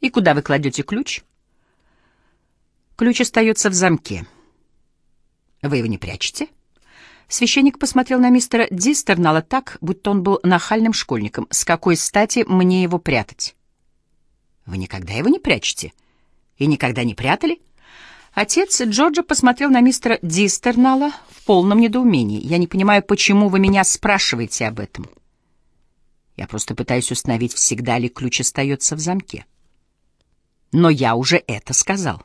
И куда вы кладете ключ? Ключ остается в замке. Вы его не прячете? Священник посмотрел на мистера Дистернала так, будто он был нахальным школьником. С какой стати мне его прятать? Вы никогда его не прячете? И никогда не прятали? Отец Джорджа посмотрел на мистера Дистернала в полном недоумении. Я не понимаю, почему вы меня спрашиваете об этом. Я просто пытаюсь установить, всегда ли ключ остается в замке. Но я уже это сказал.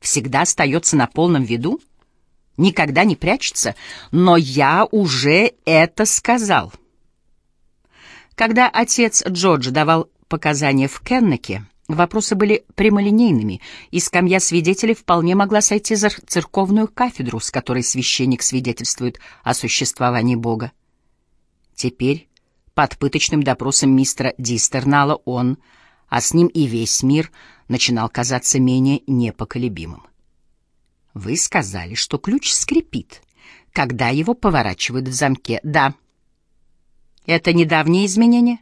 Всегда остается на полном виду? — никогда не прячется, но я уже это сказал. Когда отец Джордж давал показания в Кеннеке, вопросы были прямолинейными, и скамья свидетелей вполне могла сойти за церковную кафедру, с которой священник свидетельствует о существовании Бога. Теперь, под пыточным допросом мистера Дистернала, он, а с ним и весь мир, начинал казаться менее непоколебимым. Вы сказали, что ключ скрипит, когда его поворачивают в замке. Да. Это недавнее изменение?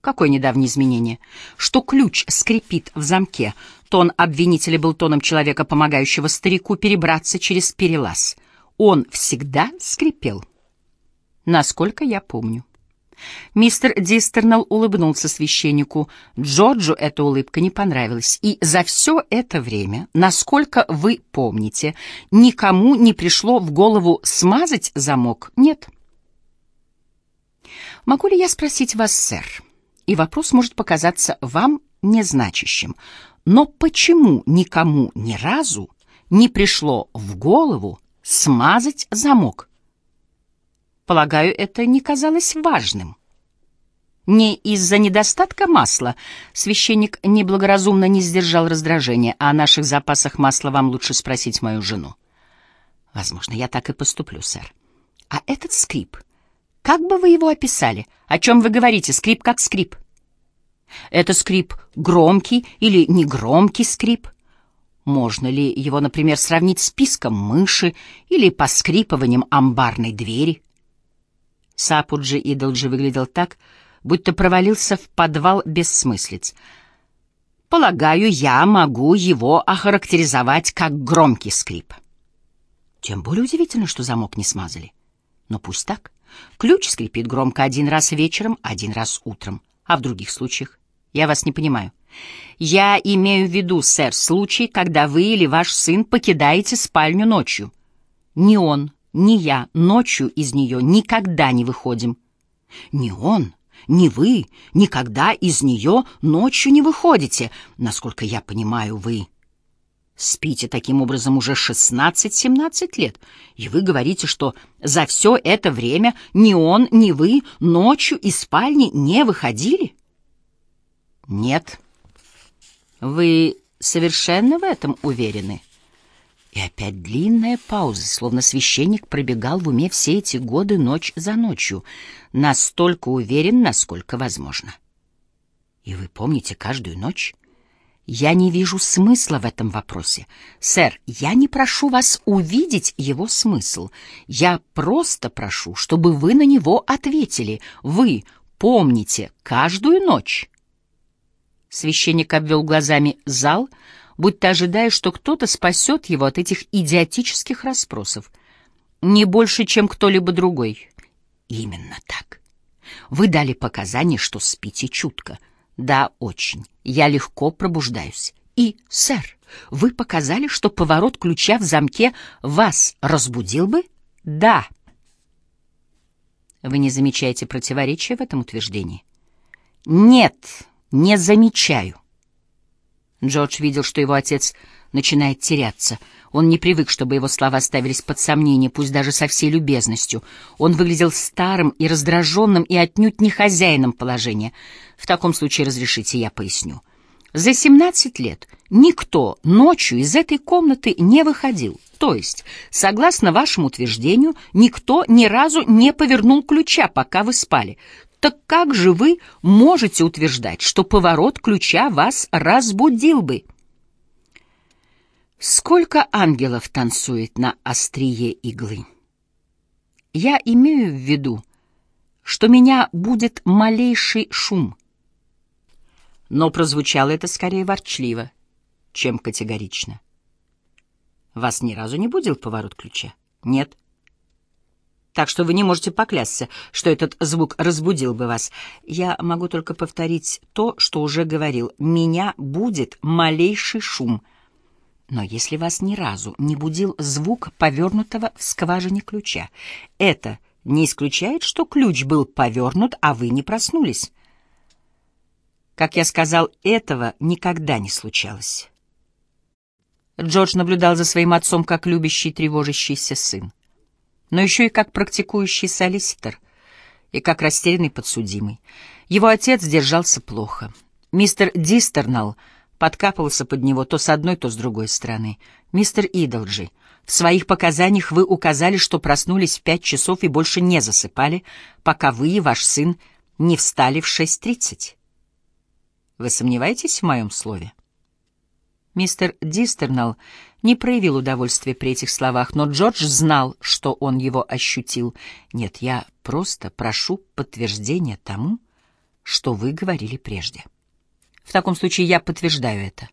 Какое недавнее изменение? Что ключ скрипит в замке. Тон обвинителя был тоном человека, помогающего старику перебраться через перелаз. Он всегда скрипел. Насколько я помню. Мистер Дистернелл улыбнулся священнику. Джорджу эта улыбка не понравилась, и за все это время, насколько вы помните, никому не пришло в голову смазать замок? Нет. Могу ли я спросить вас, сэр? И вопрос может показаться вам незначащим. Но почему никому ни разу не пришло в голову смазать замок? Полагаю, это не казалось важным. Не из-за недостатка масла священник неблагоразумно не сдержал раздражения, а о наших запасах масла вам лучше спросить мою жену. Возможно, я так и поступлю, сэр. А этот скрип, как бы вы его описали? О чем вы говорите? Скрип как скрип. Это скрип громкий или негромкий скрип? Можно ли его, например, сравнить с писком мыши или поскрипыванием амбарной двери? Сапуджи Идолджи выглядел так, будто провалился в подвал бессмыслиц. Полагаю, я могу его охарактеризовать как громкий скрип. Тем более удивительно, что замок не смазали. Но пусть так. Ключ скрипит громко один раз вечером, один раз утром. А в других случаях? Я вас не понимаю. Я имею в виду, сэр, случай, когда вы или ваш сын покидаете спальню ночью. Не он, ни я ночью из нее никогда не выходим. Ни он, ни вы никогда из нее ночью не выходите. Насколько я понимаю, вы спите таким образом уже 16-17 лет, и вы говорите, что за все это время ни он, ни вы ночью из спальни не выходили? Нет. Вы совершенно в этом уверены? И опять длинная пауза, словно священник пробегал в уме все эти годы ночь за ночью, настолько уверен, насколько возможно. И вы помните каждую ночь? Я не вижу смысла в этом вопросе. Сэр, я не прошу вас увидеть его смысл. Я просто прошу, чтобы вы на него ответили. Вы помните каждую ночь? Священник обвел глазами зал, будто ожидая, что кто-то спасет его от этих идиотических расспросов. Не больше, чем кто-либо другой. Именно так. Вы дали показания, что спите чутко. Да, очень. Я легко пробуждаюсь. И, сэр, вы показали, что поворот ключа в замке вас разбудил бы? Да. Вы не замечаете противоречия в этом утверждении? Нет, не замечаю. Джордж видел, что его отец начинает теряться. Он не привык, чтобы его слова ставились под сомнение, пусть даже со всей любезностью. Он выглядел старым и раздраженным и отнюдь не хозяином положения. В таком случае разрешите, я поясню. За 17 лет никто ночью из этой комнаты не выходил. То есть, согласно вашему утверждению, никто ни разу не повернул ключа, пока вы спали. Так как же вы можете утверждать, что поворот ключа вас разбудил бы? Сколько ангелов танцует на острие иглы? Я имею в виду, что меня будет малейший шум. но прозвучало это скорее ворчливо, чем категорично. Вас ни разу не будил поворот ключа? Нет. Так что вы не можете поклясться, что этот звук разбудил бы вас. Я могу только повторить то, что уже говорил. Меня будет малейший шум. Но если вас ни разу не будил звук повернутого в скважине ключа, это не исключает, что ключ был повернут, а вы не проснулись. Как я сказал, этого никогда не случалось. Джордж наблюдал за своим отцом как любящий тревожащийся сын, но еще и как практикующий солиситор и как растерянный подсудимый. Его отец держался плохо. Мистер Дистернал подкапывался под него то с одной, то с другой стороны. Мистер Идолджи, в своих показаниях вы указали, что проснулись в пять часов и больше не засыпали, пока вы и ваш сын не встали в шесть тридцать. Вы сомневаетесь в моем слове? Мистер Дистернал не проявил удовольствия при этих словах, но Джордж знал, что он его ощутил. Нет, я просто прошу подтверждения тому, что вы говорили прежде. В таком случае я подтверждаю это.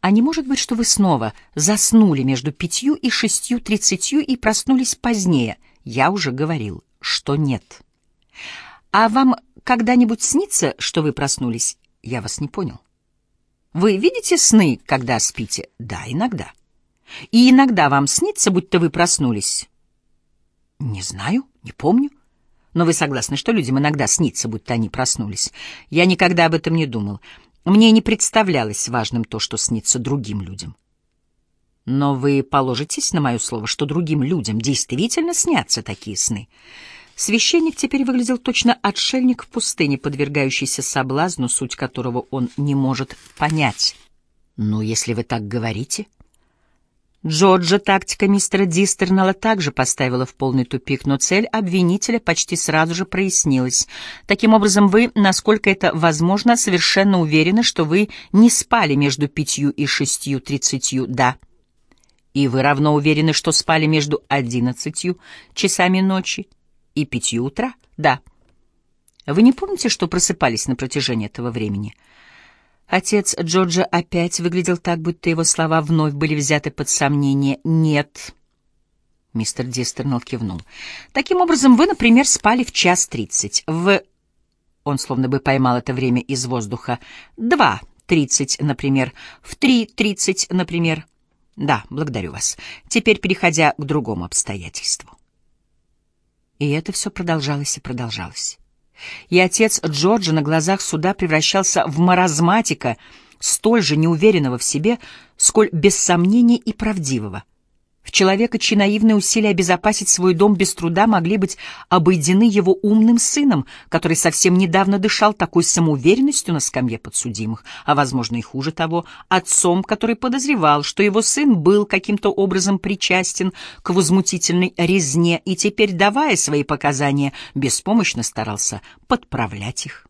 А не может быть, что вы снова заснули между пятью и шестью тридцатью и проснулись позднее? Я уже говорил, что нет. А вам когда-нибудь снится, что вы проснулись? Я вас не понял. Вы видите сны, когда спите? Да, иногда. И иногда вам снится, будто вы проснулись? Не знаю, не помню. Но вы согласны, что людям иногда снится, будто они проснулись? Я никогда об этом не думал. Мне не представлялось важным то, что снится другим людям. Но вы положитесь на мое слово, что другим людям действительно снятся такие сны. Священник теперь выглядел точно отшельник в пустыне, подвергающийся соблазну, суть которого он не может понять. «Ну, если вы так говорите...» Джорджа тактика мистера Дистернелла также поставила в полный тупик, но цель обвинителя почти сразу же прояснилась. Таким образом, вы, насколько это возможно, совершенно уверены, что вы не спали между пятью и шестью тридцатью, да. И вы равно уверены, что спали между одиннадцатью часами ночи и пятью утра? Да. Вы не помните, что просыпались на протяжении этого времени? Отец Джорджа опять выглядел так, будто его слова вновь были взяты под сомнение. Нет. Мистер Дистернелл кивнул. Таким образом, вы, например, спали в час тридцать. В... Он словно бы поймал это время из воздуха. Два тридцать, например. В три тридцать, например. Да, благодарю вас. Теперь переходя к другому обстоятельству. И это все продолжалось и продолжалось. И отец Джорджа на глазах суда превращался в маразматика, столь же неуверенного в себе, сколь без сомнения и правдивого — человека, чьи наивные усилия обезопасить свой дом без труда могли быть обойдены его умным сыном, который совсем недавно дышал такой самоуверенностью на скамье подсудимых, а, возможно, и хуже того, отцом, который подозревал, что его сын был каким-то образом причастен к возмутительной резне и теперь, давая свои показания, беспомощно старался подправлять их.